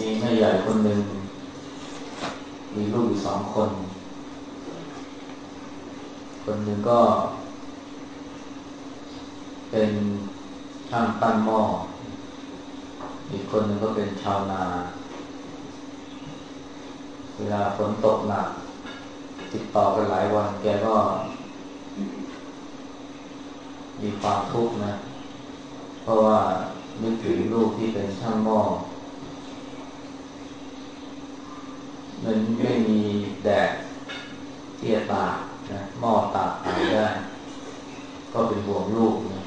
มีแม่ใหญ่คนหนึ่ง มีลูกอยู่สองคน คนหนึ่งก็ เป็นช่างปั้นหม้อ อีกคนหนึ่งก็เป็นชาวนา เวลาฝนตกหนัก ติดต่อกันหลายวัน แกก็ มีความทุกข์นะ เพราะว่านึกถึงลูกที่เป็นช่างหม้อ มันไม่มีแดดเที่จะตากนะหม้อตากหายได้ ก็เป็นห่วงลูกนะ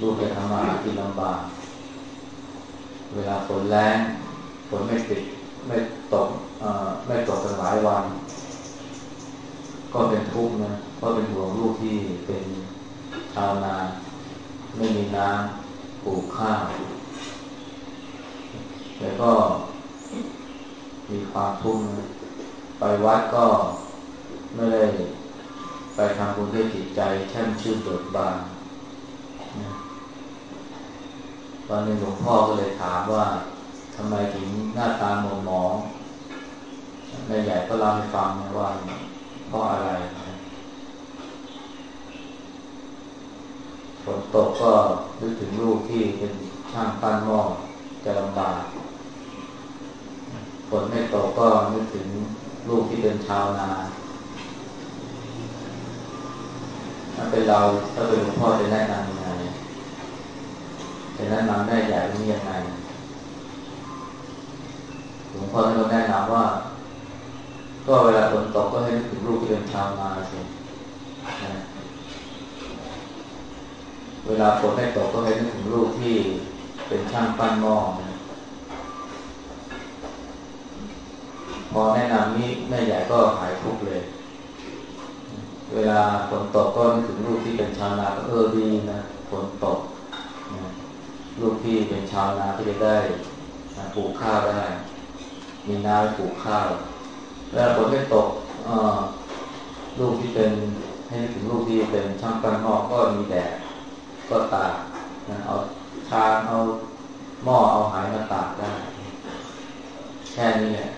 ลูกจะทำมากินลำบากเวลาฝนแรงฝนไม่ติดไม่ตกไม่ตกกันหลายวัน ก็เป็นทุกข์นะเพราะเป็นห่วงลูกที่เป็นชาวนาไม่มีน้ำปลูกข้าวแล้วก็ มีความทุกข์ไปวัดก็ไม่ได้ไปทำบุญด้วยจิตใจแช่มชื่นเบิกบานตอนนึงหลวงพ่อก็เลยถามว่าทำไมถึงหน้าตาหมองมองแม่ใหญ่ก็เล่าให้ฟังว่าเพราะอะไรฝนตกก็นึกถึงลูกที่เป็นช่างปั้นหม้อจะลำบาก ฝนไม่ตกก็นึกถึงลูกที่เป็นชาวนา ถ้าเป็นเราถ้าเป็นหลวงพ่อจะแนะนำยังไงจะแนะนำแม่ใหญ่นี่ยังไงหลวงพ่อท่านก็แนะนำว่า ก็เวลาฝนตกก็ให้นึกถึงลูกที่เป็นชาวนาสิเวลาฝนไม่ตกก็ให้นึกถึงลูกที่เป็นช่างปั้นหม้อนะ พอแนะนำนี้แม่ใหญ่ก็หายทุกเลย เวลาฝนตกก็นึกถึงลูกที่เป็นชาวนาก็เออดีนะฝนตกนะลูกที่เป็นชาวนาก็จะได้ปลูกข้าวได้ มีน้ำปลูกข้าวเวลาฝนไม่ตกลูกที่เป็นให้นึกถึงลูกที่เป็นช่างปั้นหม้อก็มีแดดก็ตากนะเอาชาเอาหม้อเอาหายมาตากได้ แค่นี้แหละ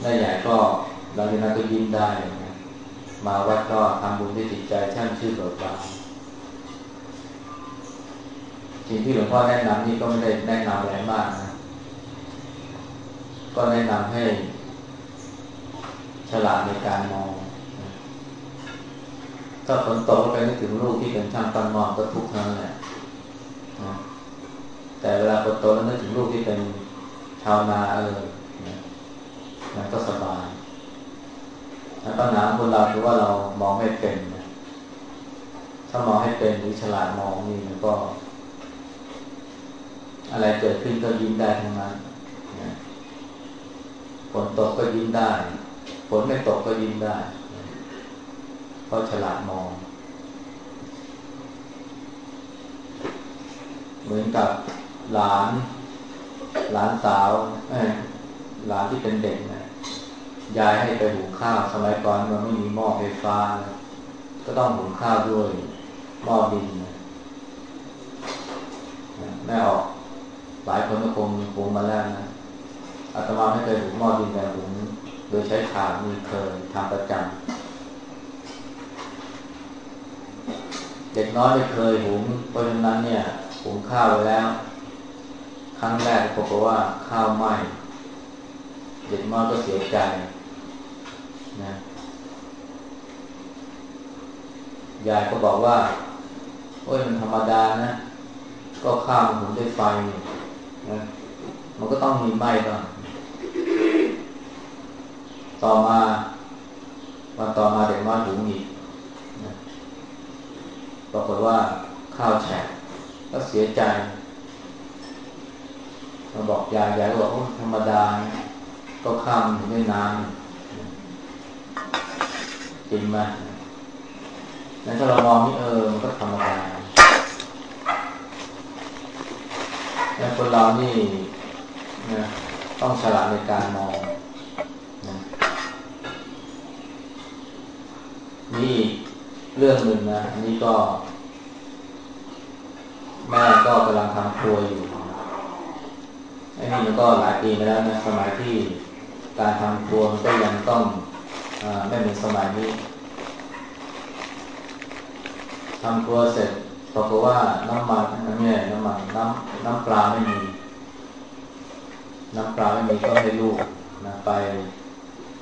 แม่ใหญ่ก็หลังจากนั้นก็ยิ้มได้นะมาวัดก็ทำบุญด้วยจิตใจช่างชื่อเบิกบานสิ่งที่หลวงพ่อแนะนำนี่ก็ไม่ได้แนะนำอะไรมากนะ ก็แนะนำให้ฉลาดในการมอง ถ้าฝนตกก็ไปนึกถึงลูกที่เป็นช่างปั้นมองก็ทุกข์ทั้งนั้นแหละแต่เวลาฝนตกแล้วนึกถึงลูกที่เป็นชาวนาเออ มันก็สบายแต่ปัญหาคนเราคือว่าเรามองไม่เป็นนะถ้ามองให้เป็นหรือฉลาดมองนี่มันก็ อะไรเกิดขึ้นก็ยิ้มได้ทั้งนั้นฝนตกก็ยิ้มได้ฝนไม่ตกก็ยิ้มได้เพราะฉลาดมอง เหมือนกับหลาน หลานสาวหลานที่เป็นเด็กนะ ยายให้ไปหุงข้าว สมัยก่อนมันไม่มีหม้อไฟฟ้านะก็ต้องหุงข้าวด้วยหม้อดินนะแม่ออกหลายคนก็คงหุงมาแล้วนะอาตมาไม่เคยหุงหม้อดินแต่หุงโดยใช้ถ่านมีเคยทำประจำเด็กน้อยไม่เคยหุงเพราะฉะนั้นเนี่ยหุงข้าวไว้แล้ว ครั้งแรกพบว่าข้าวไหม้เด็กน้อยก็เสียใจ นะยายก็บอกว่า โอ้ยมันธรรมดานะ ก็ข้ามหุงด้วยไฟนะมันก็ต้องมีไหม้บ้างต่อมาวันต่อมาเด็กน้อยหุงอีกนะปรากฏว่าข้าวแฉะก็เสียใจมาบอกยายยายก็บอกโอ้ธรรมดานะก็ข้ามด้วยน้ำ จริงไหมนั้นถ้าเรามองนี่เออ มันก็ธรรมดาแล้วคนเรานี่นะต้องฉลาดในการมองนะนี่เรื่องหนึ่งนะอันนี้ก็แม่ก็กำลังทำครัวอยู่ไอ้นี่มันก็หลายปีมาแล้วนะสมัยที่การทำครัวมันก็ยังต้อง ไม่เหมือนสมัยนี้ทำครัวเสร็จบอกว่าน้ำมันน้ำเนี่ยน้ำมันน้ำน้ำปลาไม่มี น้ำปลาไม่มีก็ให้ลูกนะไป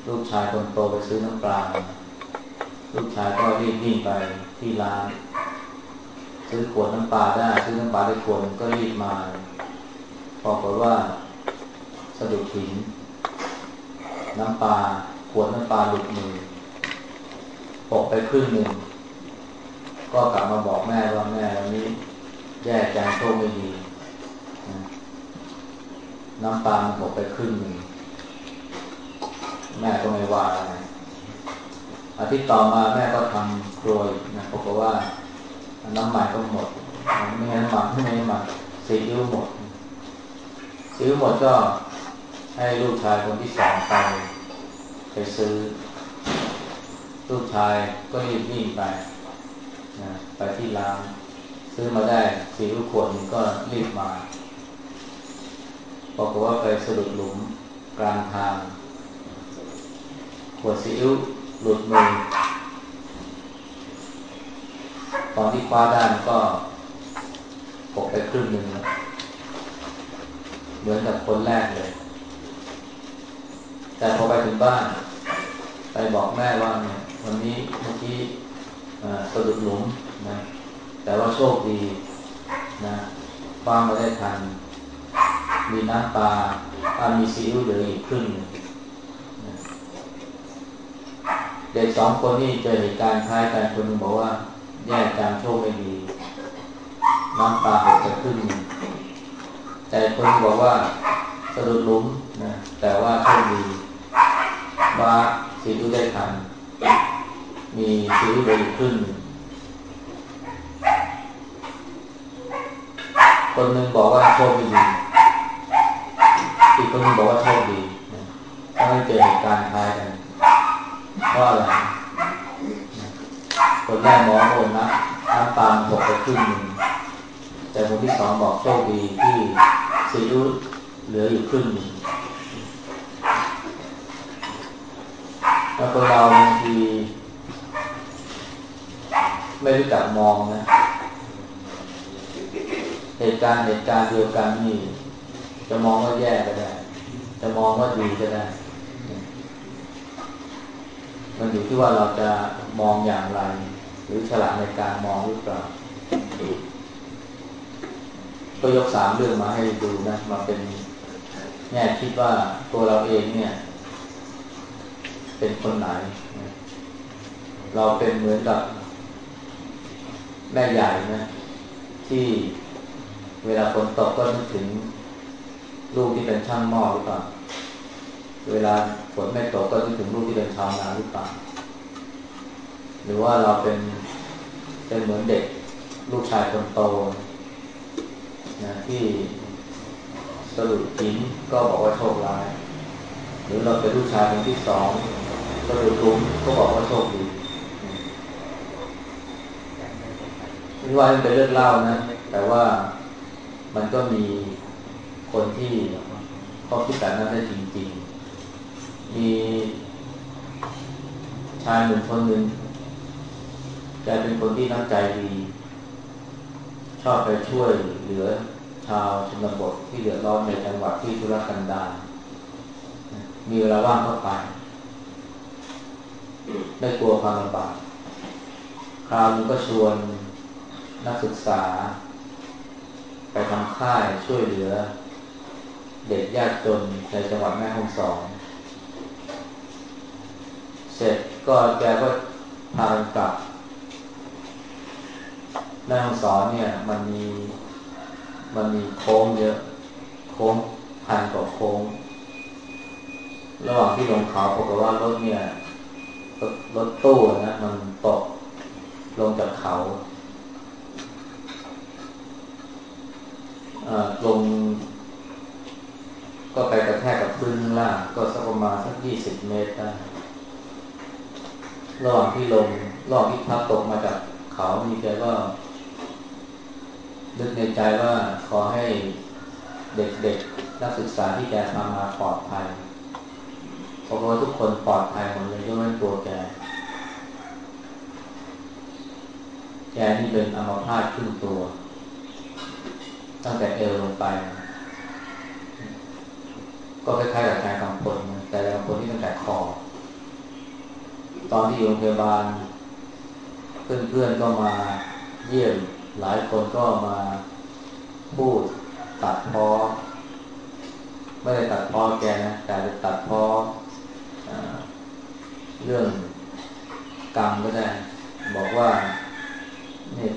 ลูกชายคนโตไปซื้อน้ำปลา ลูกชายก็รีบวิ่งไปที่ร้าน ซื้อขวดน้ำปลาได้ซื้อน้ำปลาได้ขวดก็รีบมาบอกว่าสะดุดหินน้ำปลา วดน้ำปลาหลุดมือปกไปครึ่งหนึ่ง ก็กลับมาบอกแม่ว่าแม่วันนี้ แย่ใจโชคไม่ดี น้ำปลามันหกไปครึ่งหนึ่ง แม่ก็ไม่ว่าอะไรอาทิตย์ต่อมาแม่ก็ทำครัวนะปรากฏว่า น้ำมันก็หมดไม่งั้นหมักไม่งั้นหมักซีอิ๊วหมดซีอิ๊วหมดก็ให้ลูกชายคนที่สองไป ไปซื้อลูกชายก็รีบวิ่งไปนะไปที่ร้านซื้อมาได้ซีอิ๊วขวดนึงก็รีบมาบอกว่าไปสะดุดหลุมกลางทาง ขวดซีอิ๊วหลุดมือตอนที่คว้าด้มันก็ปกไปครึ่งหนึ่งเหมือนกับคนแรกเลย แต่พอไปถึงบ้าน ไปบอกแม่ว่าเนี่ยวันนี้เมื่อกี้สะดุดหลุมนะแต่ว่าโชคดีนะคว้ามาได้ทัน มีน้ำปลามีซีอิ๊วเหลืออีกครึ่งหนึ่งเด็กสองคนนี่เจอเหตุการณ์คล้ายกันคนนึงบอกว่า แย่จางโชคไม่ดี น้ำตาหกจะขึ้น แต่คนบอกว่าสะดุดลุ้มนะแต่ว่าโชคดี ว่าสีดูได้ทัน มีสีดูเลยขึ้น คนหนึ่งบอกว่าโชคดี อีกคนนึงบอกว่าโชคดีถ้าไม่เจอเหตุการณ์คล้ายกันเพราะอะไรคนแรกมองโอนนะน้ำตาลหกไปครึ่งหนึ่งแต่คนที่สองบอกโชคดีที่ซีอิ๊วเหลืออยู่ครึ่งหนึ่งแล้ว คนเราบางที ไม่รู้จักมองนะ เหตุการณ์เหตุการณ์เดียวกันนี่ จะมองว่าแย่ก็ได้ จะมองว่าดีก็ได้ มันอยู่ที่ว่าเราจะมองอย่างไร หรือฉลาดในการมองหรือเปล่าก็ยกสามเรื่องมาให้ดูนะ มาเป็นแง่คิดว่าตัวเราเองเนี่ย เป็นคนไหน เราเป็นเหมือนกับแม่ใหญ่นะ ที่เวลาฝนตกก็นึกถึงลูกที่เป็นช่างหม้อหรือเปล่า เวลาฝนไม่ตกก็นึกถึงลูกที่เป็นชาวนาหรือเปล่า หรือว่าเราเป็นเป็นเหมือนเด็กลูกชายคนโตนะที่สรุปหินก็บอกว่าโชคร้าย หรือเราเป็นลูกชายคนที่สอง สรุปลุ้มก็บอกว่าโชคดีนี่ว่ามันเป็นเรื่องเล่านะ แต่ว่ามันก็มีคนที่เขาคิดแบบนั้นได้จริง ๆ มีชายหนุ่มคนหนึ่งแกเป็นคนที่น้ำใจดี ชอบไปช่วยเหลือชาวชนบทที่เดือดร้อนในจังหวัดที่ธุรกันดารมีเวลาว่างเข้าไป ไม่กลัวความลำบากคราวนึงก็ชวนนักศึกษา ไปทำค่ายช่วยเหลือ เด็กยากจนในจังหวัดแม่ฮ่องสอนเสร็จก็แกก็พากันกลับแม่ห้องสอนเนี่ย มันมีมันมีโค้งเยอะโค้งพันกว่าโค้ง ระหว่างที่ลงเขาปรากฏว่ารถเนี่ย รถตู้นะมันตกลงจากเขาลง ก็ไปกระแทกกับพื้นข้างล่าง ก็สักประมาณสักยี่สิบเมตรได้ระหว่างที่ลงระหว่างที่พักตกมาจากเขามีแกก็นึกในใจว่าขอให้เด็กๆนักศึกษาที่แกทำมาปลอดภัย เพราะว่าทุกคนปลอดภัยหมดเลยยกเว้นตัวแก แกนี่เป็นอัมพาตขึ้นตัว ตั้งแต่เอวลงไป ก็คล้ายๆกับการกำพลแต่กำพลที่ตั้งแต่คอ ตอนที่อยู่โรงพยาบาล เพื่อนๆก็มาเยี่ยม หลายคนก็มาพูดตัดพ้อไม่ได้ตัดพ้อแกนะแต่ตัดพ้อ เรื่องกรรมก็ได้ บอกว่าเนี่ย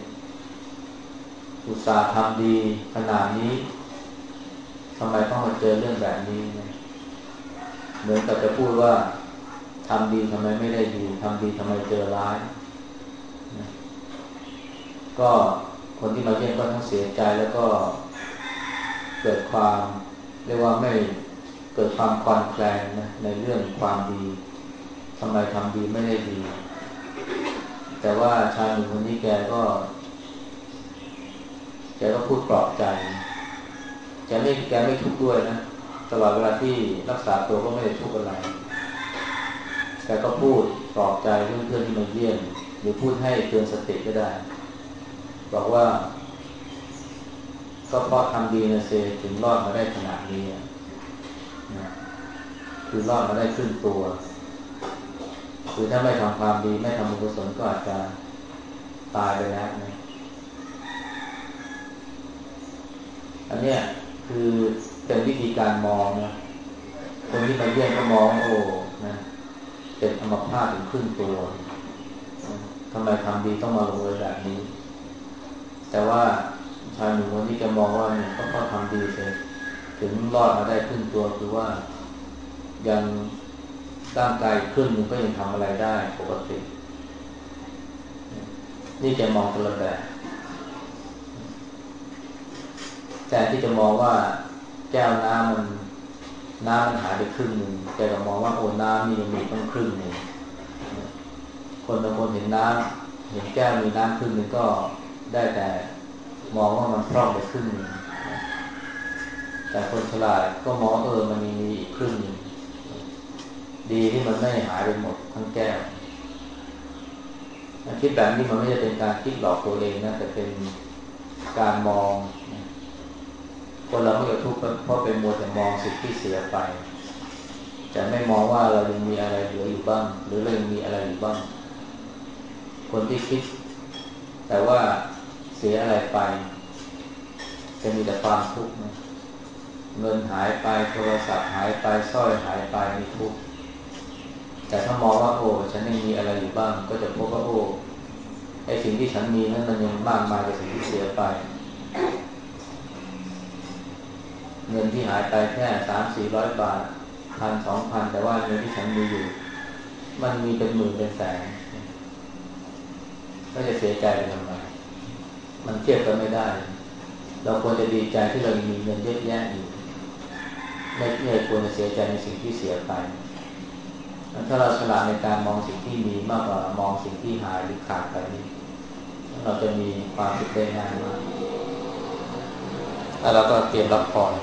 อุตสาห์ทำดีขนาดนี้ทำไมต้องมาเจอเรื่องแบบนี้นะเหมือนกับจะพูดว่าทำดีทำไมไม่ได้ดีทำดีทำไมเจอร้ายนะก็คนที่มาเยี่ยมก็ทั้งเสียใจแล้วก็เกิดความ เรียกว่าไม่เกิดความคลอนแคลนนะในเรื่องความดี ทำไมทำดีไม่ได้ดี แต่ว่าชายหนุ่มคนนี้แกก็ แกก็พูดปลอบใจ แกไม่แกไม่ทุกข์ด้วยนะ ตลอดเวลาที่รักษาตัวก็ไม่ได้ทุกข์อะไรแกก็พูดปลอบใจเพื่อนๆที่มาเยี่ยมหรือพูดให้เตือนสติก็ได้ บอกว่า ก็เพราะทำดีนะเซถึงรอดมาได้ขนาดนี้นะคือรอดมาได้ขึ้นตัว คือถ้าไม่ทำความดีไม่ทำบุญกุศลก็อาจจะตายไปแล้วนะอันเนี้ยคือเป็นวิธีการมองนะคนที่มาเยี่ยมก็มองโอ้นะเป็นธรรมภาพถึงขึ้นตัวทำไมทำดีต้องมาลงเอยแบบนี้ แต่ว่าชายหนุ่มคนนี้จะมองว่าเนี่ยเขาเขาทำดีเสร็จถึงรอดมาได้ขึ้นตัวคือว่ายัง ร่างกายครึ่งหนึ่งก็ยังทำอะไรได้ปกติ นี่จะมองคนละแบบแต่ที่จะมองว่าแก้วน้ำมันน้ำมันหายไปครึ่งหนึ่งแต่ก็มองว่าโอ้น้ำมียังมีต้องครึ่งหนึ่งคนบางคนเห็นน้ำเห็นแก้วมีน้ำครึ่งหนึ่งก็ได้แต่มองว่ามันพร่องไปครึ่งหนึ่งแต่คนฉลาดก็มองเออมันมีอีกครึ่งหนึ่ง ดีที่มันไม่หายไปหมดทั้งแก้วคิดแบบนี้มันไม่ใช่เป็นการคิดหลอกตัวเองนะแต่เป็นการมอง คนเราไม่กระทุกข์เพราะเป็นมัวแต่มองสิ่งที่เสียไปจะไม่มองว่าเรายังมีอะไรเหลืออยู่บ้าง หรือเรายังมีอะไรอยู่บ้าง คนที่คิด แต่ว่าเสียอะไรไป จะมีแต่ความทุกข์เงินหายไปโทรศัพท์หายไปสร้อยหายไปมีทุกข์ แต่ถ้ามองว่าโอ้ฉันยังมีอะไรอยู่บ้าง ก็จะพบว่าโอ้ไอสิ่งที่ฉันมีนั้นมันยังมากมายกว่าสิ่งที่เสียไป เงินที่หายไปแค่สามสี่ร้อยบาทพันสองพันแต่ว่าเงินที่ฉันมีอยู่ มันมีเป็นหมื่นเป็นแสนก็จะเสียใจไปทำไมมันเทียบกันไม่ได้ เราควรจะดีใจที่เรามีเงินเยอะแยะอยู่ไม่ไม่ควรจะเสียใจในสิ่งที่เสียไป ถ้าเราฉลาดในการมองสิ่งที่มีมากกว่ามองสิ่งที่หายหรือขาดไปนี่เราจะมีความสุขได้ง่ายมากแล้วเราก็เตรียมรับพร